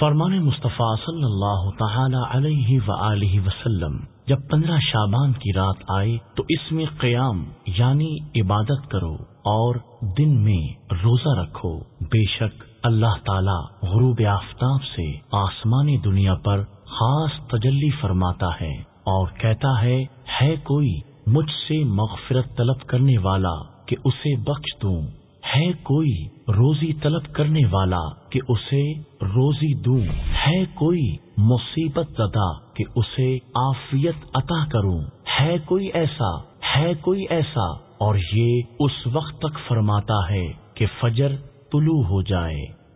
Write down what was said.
فرمان مصطفیٰ صلی اللہ تعالی علیہ و وسلم، جب پندرہ شابان کی رات آئے تو اس میں قیام یعنی عبادت کرو اور دن میں روزہ رکھو۔ بے شک اللہ تعالی غروب آفتاب سے آسمانی دنیا پر خاص تجلی فرماتا ہے اور کہتا ہے ہے کوئی مجھ سے مغفرت طلب کرنے والا کہ اسے بخش دوں۔ ہے کوئی روزی طلب کرنے والا کہ اسے روزی دوں؟ ہے کوئی مصیبت زدہ کہ اسے آفیت عطا کروں؟ ہے کوئی ایسا، ہے کوئی ایسا اور یہ اس وقت تک فرماتا ہے کہ فجر طلوع ہو جائے۔